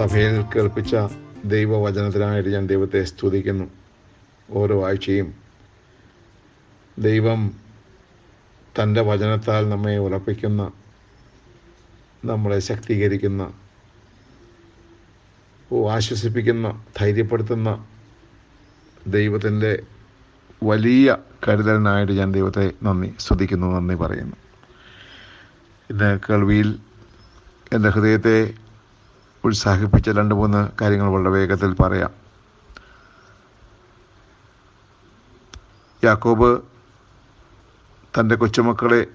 സഭയിൽ കേൾപ്പിച്ച ദൈവവചനത്തിനായിട്ട് ഞാൻ ദൈവത്തെ സ്തുതിക്കുന്നു. ഓരോ ആഴ്ചയും ദൈവം തന്റെ വചനത്താൽ നമ്മെ ഉറപ്പിക്കുന്ന നമ്മളെ ശക്തീകരിക്കുന്ന ആശ്വസിപ്പിക്കുന്ന ധൈര്യപ്പെടുത്തുന്ന ദൈവത്തിന്റെ വലിയ കരുതലിനായിട്ട് ഞാൻ ദൈവത്തെ നന്ദി സ്തുതിക്കുന്നു നന്ദി പറയുന്നു. ഇന്ന് കേൾവിയിൽ എന്റെ ഹൃദയത്തെ ഉത്സാഹിപ്പിച്ച രണ്ട് മൂന്ന് കാര്യങ്ങൾ വളരെ വേഗത്തിൽ പറയാം. യാക്കോബ് തന്റെ കൊച്ചുമക്കളെ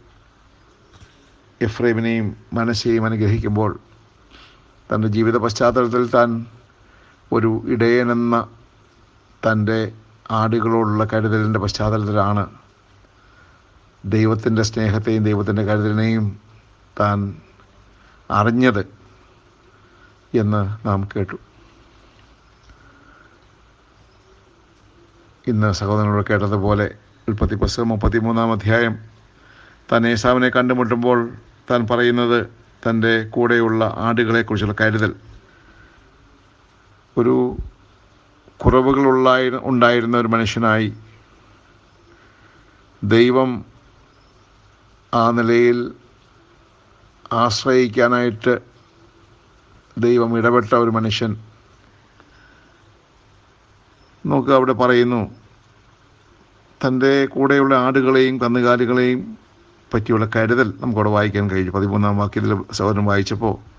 എഫ്രൈമിനെയും മനസ്സെയും അനുഗ്രഹിക്കുമ്പോൾ തന്റെ ജീവിത പശ്ചാത്തലത്തിൽ താൻ ഒരു ഇടയനെന്ന തന്റെ ആടുകളോടുള്ള കരുതലിന്റെ പശ്ചാത്തലത്തിലാണ് ദൈവത്തിന്റെ സ്നേഹത്തെയും ദൈവത്തിന്റെ കരുതലിനെയും താൻ അറിഞ്ഞത്. എന്ന് നാം കേട്ടു. ഇന്ന് സഹോദരനോട് കേട്ടതുപോലെ ഉൽപ്പത്തി പുസ്തകം മുപ്പത്തിമൂന്നാം അധ്യായം താൻ ഏസാവിനെ കണ്ടുമുട്ടുമ്പോൾ താൻ പറയുന്നത് തന്റെ കൂടെയുള്ള ആടുകളെക്കുറിച്ചുള്ള കരുതൽ. ഒരു കുറവുകളുള്ള ഉണ്ടായിരുന്ന ഒരു മനുഷ്യനായി ദൈവം ആ നിലയിൽ ആശ്രയിക്കാനായിട്ട് ദൈവം ഇടപെട്ട ഒരു മനുഷ്യൻ. നമുക്ക് അവിടെ പറയുന്നു തന്റെ കൂടെയുള്ള ആടുകളെയും കന്നുകാലികളെയും പറ്റിയുള്ള കരുതൽ നമുക്കവിടെ വായിക്കാൻ കഴിഞ്ഞു പതിമൂന്നാം വാക്യത്തിൽ സഹോദരൻ വായിച്ചപ്പോൾ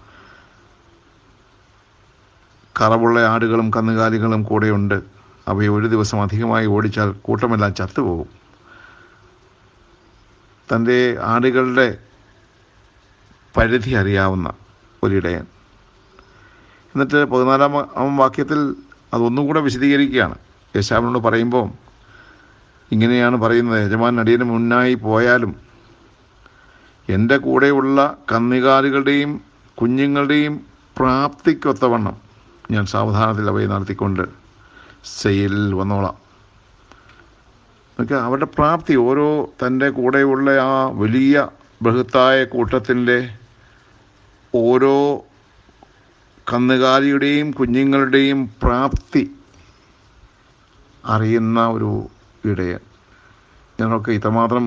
കറവുള്ള ആടുകളും കന്നുകാലികളും കൂടെയുണ്ട്. അവയെ ഒരു ദിവസം അധികമായി ഓടിച്ചാൽ കൂട്ടമെല്ലാം ചത്തുപോകും. തന്റെ ആടുകളുടെ പരിധി അറിയാവുന്ന ഒരിടയൻ. എന്നിട്ട് പതിനാലാം വാക്യത്തിൽ അതൊന്നുകൂടെ വിശദീകരിക്കുകയാണ്. യേശാവിനോട് പറയുമ്പോൾ ഇങ്ങനെയാണ് പറയുന്നത് യജമാൻ അടിയന് മുന്നായി പോയാലും എന്റെ കൂടെയുള്ള കന്നുകാലികളുടെയും കുഞ്ഞുങ്ങളുടെയും പ്രാപ്തിക്കൊത്തവണ്ണം ഞാൻ സാവധാനത്തിൽ അവയെ നടത്തിക്കൊണ്ട് സെയിൽ വന്നോളാം. എന്നൊക്കെ അവരുടെ പ്രാപ്തി ഓരോ തന്റെ കൂടെയുള്ള ആ വലിയ ബൃഹത്തായ കൂട്ടത്തിന്റെ ഓരോ കന്നുകാലിയുടെയും കുഞ്ഞുങ്ങളുടെയും പ്രാപ്തി അറിയുന്ന ഒരു ഇടയൻ. ഞങ്ങൾക്ക് ഇത്രമാത്രം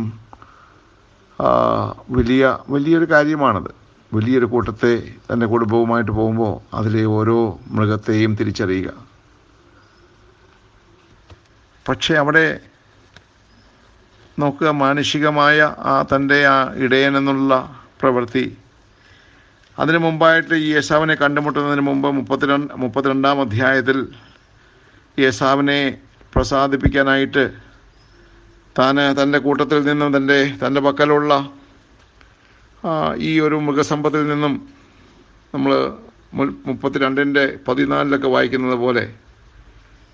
വലിയ വലിയൊരു കാര്യമാണത്. വലിയൊരു കൂട്ടത്തെ തന്റെ കുടുംബവുമായിട്ട് പോകുമ്പോൾ അതിലെ ഓരോ മൃഗത്തെയും തിരിച്ചറിയുക. പക്ഷേ അവിടെ നോക്കുക മാനുഷികമായ ആ തന്റെ ആ ഇടയൻ എന്നുള്ള പ്രവൃത്തി അതിനു മുമ്പായിട്ട് ഈ യേശാവിനെ കണ്ടുമുട്ടുന്നതിന് മുമ്പ് മുപ്പത്തിരണ്ട് മുപ്പത്തിരണ്ടാം അധ്യായത്തിൽ യേശാവിനെ പ്രസാദിപ്പിക്കാനായിട്ട് താൻ തന്റെ കൂട്ടത്തിൽ നിന്നും തന്റെ തന്റെ പക്കലുള്ള ഈ ഒരു മൃഗസമ്പത്തിൽ നിന്നും നമ്മൾ മുപ്പത്തിരണ്ടിന്റെ പതിനാലിലൊക്കെ വായിക്കുന്നത് പോലെ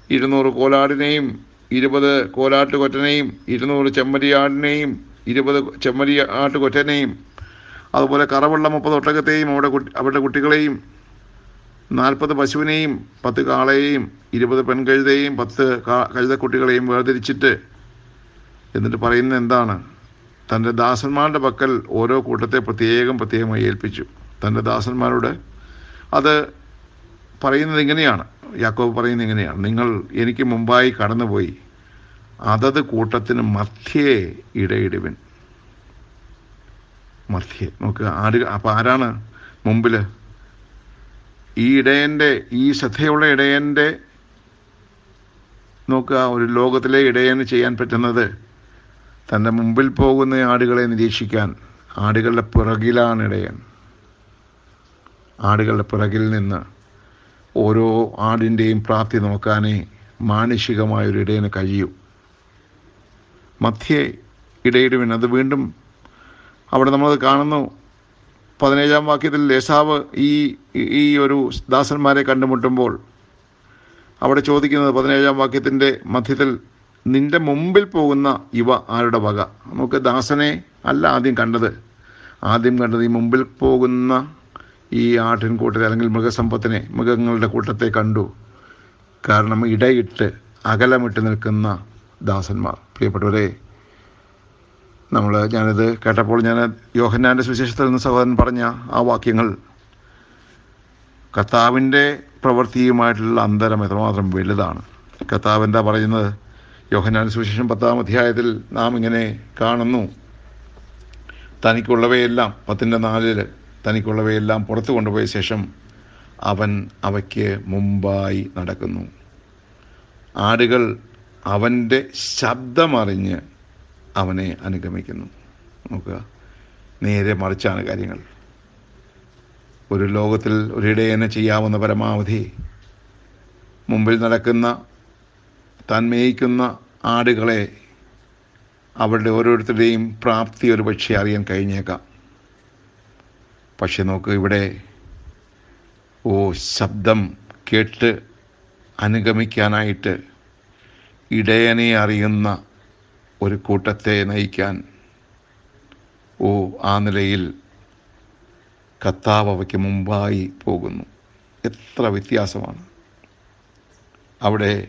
ഇരുന്നൂറ് കോലാടിനെയും ഇരുപത് കോലാട്ടുകൊറ്റനെയും ഇരുന്നൂറ് ചെമ്മരിയാടിനെയും ഇരുപത് ചെമ്മരി ആട്ട് കൊറ്റനെയും അതുപോലെ കറവുള്ള മുപ്പത് ഒട്ടകത്തെയും അവിടെ അവരുടെ കുട്ടികളെയും നാൽപ്പത് പശുവിനെയും പത്ത് കാളയെയും ഇരുപത് പെൺകഴുതയെയും പത്ത് കഴുതക്കുട്ടികളെയും വേർതിരിച്ചിട്ട് എന്നിട്ട് പറയുന്നത് എന്താണ്? തന്റെ ദാസന്മാരുടെ പക്കൽ ഓരോ കൂട്ടത്തെ പ്രത്യേകം പ്രത്യേകമായി ഏൽപ്പിച്ചു. തന്റെ ദാസന്മാരോട് അത് പറയുന്നത് ഇങ്ങനെയാണ്. യാക്കോബ് പറയുന്നത് ഇങ്ങനെയാണ്. നിങ്ങൾ എനിക്ക് മുമ്പായി കടന്നുപോയി അതത് കൂട്ടത്തിന് മധ്യേ ഇടയിടുവിൻ. മധ്യേ. നോക്കുക ആര് അപ്പം ആരാണ് മുമ്പിൽ ഈ ഇടയന്റെ ഈ ശ്രദ്ധയുള്ള ഇടയന്റെ നോക്കുക ഒരു ലോകത്തിലെ ഇടയന് ചെയ്യാൻ പറ്റുന്നത് തന്റെ മുമ്പിൽ പോകുന്ന ആടുകളെ നിരീക്ഷിക്കാൻ. ആടുകളുടെ പിറകിലാണ് ഇടയൻ. ആടുകളുടെ പിറകിൽ നിന്ന് ഓരോ ആടിന്റെയും പ്രാപ്തി നോക്കാനേ മാനുഷികമായൊരു ഇടയന് കഴിയൂ. മധ്യേ ഇടയിടുവിൻ അത് വീണ്ടും അവിടെ നമ്മളത് കാണുന്നു. പതിനേഴാം വാക്യത്തിൽ ലേസാവ് ഈ ഈ ഒരു ദാസന്മാരെ കണ്ടുമുട്ടുമ്പോൾ അവിടെ ചോദിക്കുന്നത് പതിനേഴാം വാക്യത്തിന്റെ മധ്യത്തിൽ നിന്റെ മുമ്പിൽ പോകുന്ന ഇവ ആരുടെ വക? നമുക്ക് ദാസനെ അല്ല ആദ്യം കണ്ടത്. ആദ്യം കണ്ടത് ഈ മുമ്പിൽ പോകുന്ന ഈ ആട്ടിൻകൂട്ടത്തെ അല്ലെങ്കിൽ മൃഗസമ്പത്തിനെ മൃഗങ്ങളുടെ കൂട്ടത്തെ കണ്ടു. കാരണം ഇടയിട്ട് അകലമിട്ട് നിൽക്കുന്ന ദാസന്മാർ. പ്രിയപ്പെട്ടവരെ നമ്മൾ ഞാനിത് കേട്ടപ്പോൾ ഞാൻ യോഹന്നാന്റെ സുവിശേഷത്തിൽ നിന്ന് സഹോദരൻ പറഞ്ഞ ആ വാക്യങ്ങൾ കർത്താവിന്റെ പ്രവൃത്തിയുമായിട്ടുള്ള അന്തരം എത്രമാത്രം വലുതാണ്? കർത്താവ് എന്താ പറയുന്നത്? യോഹന്നാന്റെ സുവിശേഷം പത്താം അധ്യായത്തിൽ നാം ഇങ്ങനെ കാണുന്നു. തനിക്കുള്ളവയെല്ലാം പത്തിന്റെ നാലിൽ തനിക്കുള്ളവയെല്ലാം പുറത്തു കൊണ്ടുപോയ ശേഷം അവൻ അവയ്ക്ക് മുമ്പായി നടക്കുന്നു. ആടുകൾ അവന്റെ ശബ്ദമറിഞ്ഞ് അവനെ അനുഗമിക്കുന്നു. നോക്കുക. നേരെ മറിച്ചാണ് കാര്യങ്ങൾ. ഒരു ലോകത്തിൽ ഒരിടയനെ ചെയ്യാവുന്ന പരമാവധി. മുമ്പിൽ നടക്കുന്ന താൻ മേയിക്കുന്ന ആടുകളെ അവരുടെ ഓരോരുത്തരുടെയും പ്രാപ്തി ഒരു പക്ഷേ അറിയാൻ കഴിഞ്ഞേക്കാം. പക്ഷെ നോക്ക് ഇവിടെ ഓ ശബ്ദം കേട്ട് അനുഗമിക്കാനായിട്ട് ഇടയനെ അറിയുന്ന ഒരു കൂട്ടത്തെ നയിക്കാൻ ഓ ആ നിലയിൽ കത്താവ് അവയ്ക്ക് മുമ്പായി പോകുന്നു. എത്ര വ്യത്യാസമാണ്. അവിടെ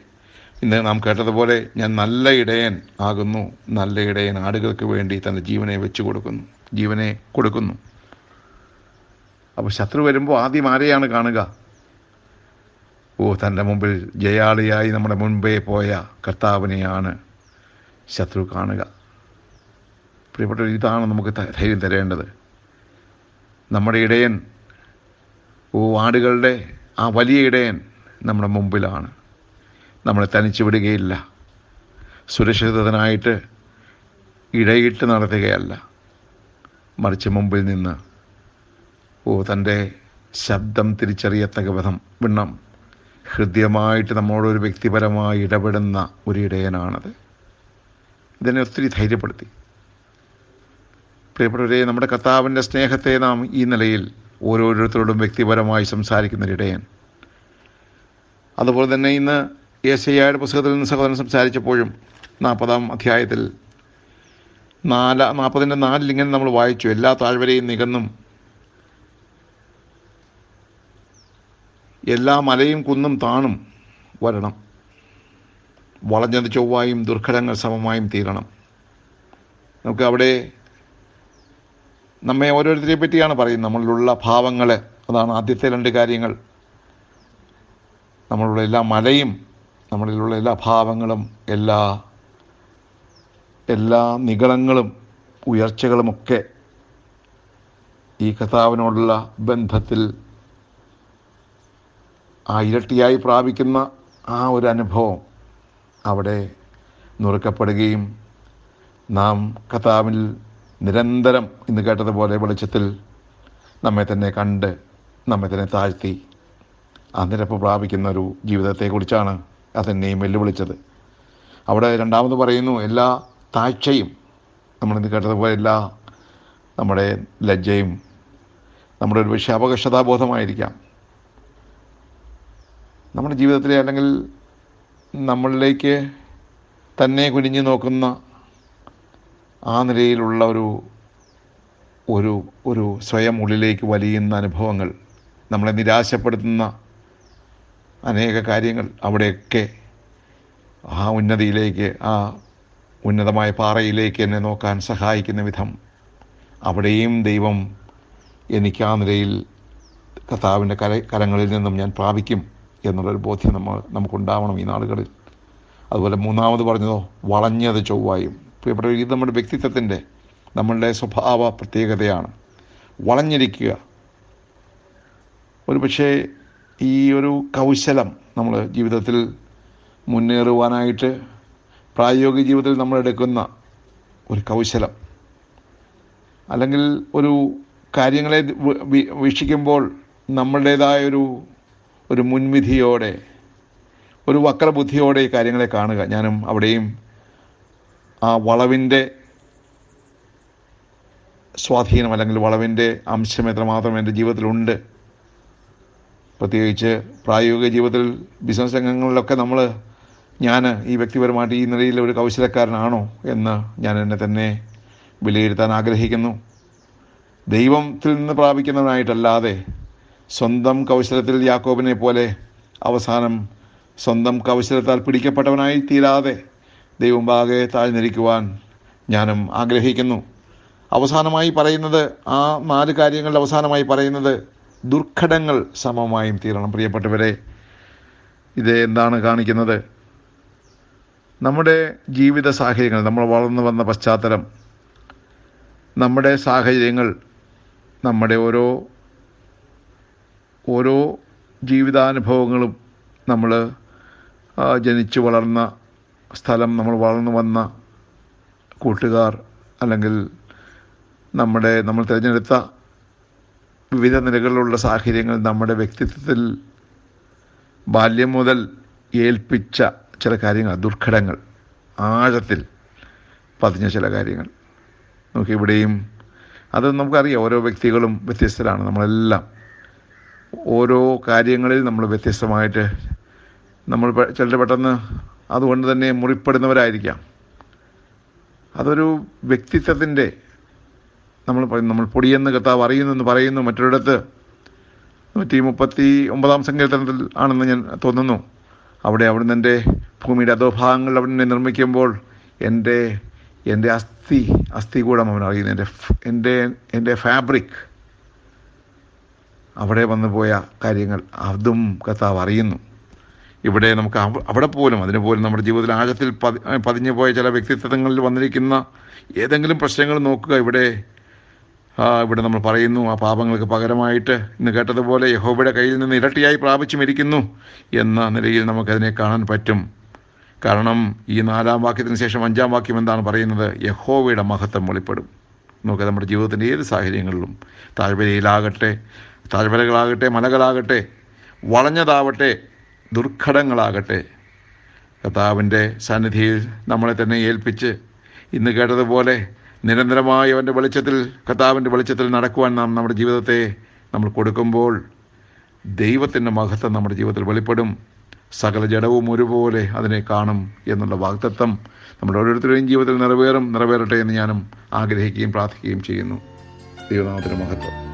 ഇന്ന് നാം കേട്ടതുപോലെ ഞാൻ നല്ല ഇടയൻ ആകുന്നു. നല്ല ഇടയൻ ആടുകൾക്ക് വേണ്ടി തന്റെ ജീവനെ വെച്ചു കൊടുക്കുന്നു. ജീവനെ കൊടുക്കുന്നു. അപ്പോൾ ശത്രു വരുമ്പോൾ ആദ്യം ആരെയാണ് കാണുക? ഓ തന്റെ മുമ്പിൽ ജയാളിയായി നമ്മുടെ മുൻപേ പോയ കർത്താവിനെയാണ് ശത്രു കാണുക. പ്രിയപ്പെട്ട ഇതാണ് നമുക്ക് ധൈര്യം തരേണ്ടത്. നമ്മുടെ ഇടയൻ ഓ ആടുകളുടെ ആ വലിയ ഇടയൻ നമ്മുടെ മുമ്പിലാണ്. നമ്മളെ തനിച്ചു വിടുകയില്ല. സുരക്ഷിതനായിട്ട് ഇടയിട്ട് നടത്തുകയല്ല. മറിച്ച് മുമ്പിൽ നിന്ന് ഓ തന്റെ ശബ്ദം തിരിച്ചറിയത്തക്ക വിധം വിണ്ണം ഹൃദ്യമായിട്ട് നമ്മളോടൊരു വ്യക്തിപരമായി ഇടപെടുന്ന ഒരു ഇടയനാണത്. ഇതിനെ ഒത്തിരി ധൈര്യപ്പെടുത്തി. പ്രിയപ്പെട്ടവരെ നമ്മുടെ കർത്താവിന്റെ സ്നേഹത്തെ നാം ഈ നിലയിൽ ഓരോരുത്തരോടും വ്യക്തിപരമായി സംസാരിക്കുന്ന ഒരു ഇടയൻ അതുപോലെ തന്നെ ഇന്ന് യേശയ്യയുടെ പുസ്തകത്തിൽ നിന്ന് സഹോദരൻ സംസാരിച്ചപ്പോഴും നാൽപ്പതാം അധ്യായത്തിൽ നാല നാൽപ്പതിന്റെ നാലിൽ ഇങ്ങനെ നമ്മൾ വായിച്ചു എല്ലാ താഴ്വരയും നികന്നും എല്ലാ മലയും കുന്നും താണും വരണം. വളഞ്ഞത് ചൊവ്വായും ദുർഘടങ്ങൾ സമമായും തീരണം. നമുക്ക് അവിടെ നമ്മെ ഓരോരുത്തരെ പറ്റിയാണ് പറയുന്നത്. നമ്മളിലുള്ള ഭാവങ്ങൾ അതാണ് ആദ്യത്തെ രണ്ട് കാര്യങ്ങൾ. നമ്മളുള്ള എല്ലാ മലയും നമ്മളിലുള്ള എല്ലാ ഭാവങ്ങളും എല്ലാ എല്ലാ നികളങ്ങളും ഉയർച്ചകളുമൊക്കെ ഈ കർത്താവിനോടുള്ള ബന്ധത്തിൽ ആ ഇരട്ടിയായി പ്രാപിക്കുന്ന ആ ഒരു അനുഭവം അവിടെ നുറുക്കപ്പെടുകയും നാം കഥാവിൽ നിരന്തരം ഇന്ന് കേട്ടതുപോലെ വെളിച്ചത്തിൽ നമ്മെ തന്നെ കണ്ട് നമ്മെ തന്നെ താഴ്ത്തി ആ നിരപ്പ് പ്രാപിക്കുന്ന ഒരു ജീവിതത്തെക്കുറിച്ചാണ് അതെന്നെയും വെല്ലുവിളിച്ചത്. അവിടെ രണ്ടാമത് പറയുന്നു എല്ലാ താഴ്ചയും നമ്മൾ നമ്മളിന്ന് കേട്ടതുപോലെ എല്ലാ നമ്മുടെ ലജ്ജയും നമ്മുടെ ഒരു പക്ഷേ അപകർഷതാബോധമായിരിക്കാം നമ്മുടെ ജീവിതത്തിലെ അല്ലെങ്കിൽ നമ്മളിലേക്ക് തന്നെ കുനിഞ്ഞു നോക്കുന്ന ആ നിലയിലുള്ള ഒരു ഒരു ഒരു സ്വയം ഉള്ളിലേക്ക് വലിയുന്ന അനുഭവങ്ങൾ നമ്മളെ നിരാശപ്പെടുത്തുന്ന അനേക കാര്യങ്ങൾ അവിടെയൊക്കെ ആ ഉന്നതിയിലേക്ക് ആ ഉന്നതമായ പാറയിലേക്ക് എന്നെ നോക്കാൻ സഹായിക്കുന്ന വിധം അവിടെയും ദൈവം എനിക്ക് ആ നിലയിൽ കർത്താവിന്റെ കര കരങ്ങളിൽ നിന്നും ഞാൻ പ്രാപിക്കും. എന്നുള്ളൊരു ബോധ്യം നമ്മൾ നമുക്കുണ്ടാവണം ഈ നാളുകളിൽ. അതുപോലെ മൂന്നാമത് പറഞ്ഞതോ വളഞ്ഞത് ചൊവ്വായും. പ്രിയപ്പെട്ട ഇത് നമ്മുടെ വ്യക്തിത്വത്തിന്റെ നമ്മളുടെ സ്വഭാവ പ്രത്യേകതയാണ്. വളഞ്ഞിരിക്കുക. ഒരു പക്ഷേ ഈ ഒരു കൗശലം നമ്മൾ ജീവിതത്തിൽ മുന്നേറുവാനായിട്ട് പ്രായോഗിക ജീവിതത്തിൽ നമ്മളെടുക്കുന്ന ഒരു കൗശലം. അല്ലെങ്കിൽ ഒരു കാര്യങ്ങളെ വീക്ഷിക്കുമ്പോൾ നമ്മളുടേതായ ഒരു മുൻവിധിയോടെ ഒരു വക്രബുദ്ധിയോടെ ഈ കാര്യങ്ങളെ കാണുക. ഞാനും അവിടെയും ആ വളവിന്റെ സ്വാധീനം അല്ലെങ്കിൽ വളവിന്റെ അംശം എത്രമാത്രം എന്റെ ജീവിതത്തിലുണ്ട്. പ്രത്യേകിച്ച് പ്രായോഗിക ജീവിതത്തിൽ ബിസിനസ് രംഗങ്ങളിലൊക്കെ നമ്മൾ ഞാൻ ഈ വ്യക്തിപരമായിട്ട് ഈ നിലയിൽ ഒരു കൗശലക്കാരനാണോ എന്ന് ഞാൻ എന്നെ തന്നെ വിലയിരുത്താൻ ആഗ്രഹിക്കുന്നു. ദൈവത്തിൽ നിന്ന് പ്രാപിക്കുന്നവനായിട്ടല്ലാതെ സ്വന്തം കൗശലത്തിൽ യാക്കോബിനെ പോലെ അവസാനം സ്വന്തം കൗശലത്താൽ പിടിക്കപ്പെട്ടവനായി തീരാതെ ദൈവമുമ്പാകെ താഴ്ന്നിരിക്കുവാൻ ഞാനും ആഗ്രഹിക്കുന്നു. അവസാനമായി പറയുന്നത് ആ നാല് കാര്യങ്ങളുടെ അവസാനമായി പറയുന്നത് ദുർഘടങ്ങൾ സമമായും തീരണം. പ്രിയപ്പെട്ടവരെ ഇത് എന്താണ് കാണിക്കുന്നത്? നമ്മുടെ ജീവിത സാഹചര്യങ്ങൾ നമ്മൾ വളർന്നു വന്ന പശ്ചാത്തലം നമ്മുടെ സാഹചര്യങ്ങൾ നമ്മുടെ ഓരോ ഓരോ ജീവിതാനുഭവങ്ങളും നമ്മൾ ജനിച്ചു വളർന്ന സ്ഥലം നമ്മൾ വളർന്നു വന്ന കൂട്ടുകാർ അല്ലെങ്കിൽ നമ്മുടെ നമ്മൾ തിരഞ്ഞെടുത്ത വിവിധ നിലകളിലുള്ള സാഹചര്യങ്ങൾ നമ്മുടെ വ്യക്തിത്വത്തിൽ ബാല്യം മുതൽ ഏൽപ്പിച്ച ചില കാര്യങ്ങൾ ദുർഘടങ്ങൾ ആഴത്തിൽ പതിഞ്ഞ ചില കാര്യങ്ങൾ. നമുക്ക് ഇവിടെയും അത് നമുക്കറിയാം. ഓരോ വ്യക്തികളും വ്യത്യസ്തരാണ് നമ്മളെല്ലാം. ഓരോ കാര്യങ്ങളിൽ നമ്മൾ വ്യത്യസ്തമായിട്ട് നമ്മൾ ചിലർ പെട്ടെന്ന് അതുകൊണ്ട് തന്നെ മുറിപ്പെടുന്നവരായിരിക്കാം. അതൊരു വ്യക്തിത്വത്തിന്റെ നമ്മൾ നമ്മൾ പൊടിയെന്ന് കർത്താവ് അറിയുന്നെന്ന് പറയുന്നു മറ്റൊരിടത്ത്. നൂറ്റി മുപ്പത്തി ഒമ്പതാം സങ്കീർത്തനത്തിൽ ആണെന്ന് ഞാൻ തോന്നുന്നു. അവിടെ അവിടുന്ന് എന്റെ ഭൂമിയുടെ അധോഭാഗങ്ങൾ അവിടുന്ന് നിർമ്മിക്കുമ്പോൾ എന്റെ എന്റെ അസ്ഥി അസ്ഥി കൂടം അവൻ അറിയുന്നു. എന്റെ എന്റെ എന്റെ ഫാബ്രിക് അവിടെ വന്നു പോയ കാര്യങ്ങൾ അതും കർത്താവ് അറിയുന്നു. ഇവിടെ നമുക്ക് അവിടെ പോലും അതിന് പോലും നമ്മുടെ ജീവിതത്തിൽ ആഴത്തിൽ പതി പതിഞ്ഞു പോയ ചില വ്യക്തിത്വങ്ങളിൽ വന്നിരിക്കുന്ന ഏതെങ്കിലും പ്രശ്നങ്ങൾ നോക്കുക. ഇവിടെ ഇവിടെ നമ്മൾ പറയുന്നു ആ പാപങ്ങൾക്ക് പകരമായിട്ട് ഇന്ന് കേട്ടതുപോലെ യഹോബയുടെ കയ്യിൽ നിന്ന് ഇരട്ടിയായി പ്രാപിച്ചു മരിക്കുന്നു എന്ന നിലയിൽ നമുക്കതിനെ കാണാൻ പറ്റും. കാരണം ഈ നാലാം വാക്യത്തിന് ശേഷം അഞ്ചാം വാക്യം എന്താണ് പറയുന്നത്? യഹോവയുടെ മഹത്വം വെളിപ്പെടും. നമുക്ക് നമ്മുടെ ജീവിതത്തിന്റെ ഏത് സാഹചര്യങ്ങളിലും താഴ്വരയിലാകട്ടെ താഴ്വരകളാകട്ടെ മലകളാകട്ടെ വളഞ്ഞതാവട്ടെ ദുർഘടങ്ങളാകട്ടെ കർത്താവിന്റെ സന്നിധിയിൽ നമ്മളെ തന്നെ ഏൽപ്പിച്ച് ഇന്ന് കേട്ടതുപോലെ നിരന്തരമായി അവന്റെ വെളിച്ചത്തിൽ കർത്താവിന്റെ വെളിച്ചത്തിൽ നടക്കുവാൻ നാം നമ്മുടെ ജീവിതത്തെ നമ്മൾ കൊടുക്കുമ്പോൾ ദൈവത്തിന്റെ മഹത്വം നമ്മുടെ ജീവിതത്തിൽ വെളിപ്പെടും. സകല ജഡവും ഒരുപോലെ അതിനെ കാണും എന്നുള്ള വാഗ്ദത്വം നമ്മുടെ ഓരോരുത്തരുടെയും ജീവിതത്തിൽ നിറവേറും നിറവേറട്ടെ എന്ന് ഞാനും ആഗ്രഹിക്കുകയും പ്രാർത്ഥിക്കുകയും ചെയ്യുന്നു. ദൈവനാമത്തിന്റെ മഹത്വം.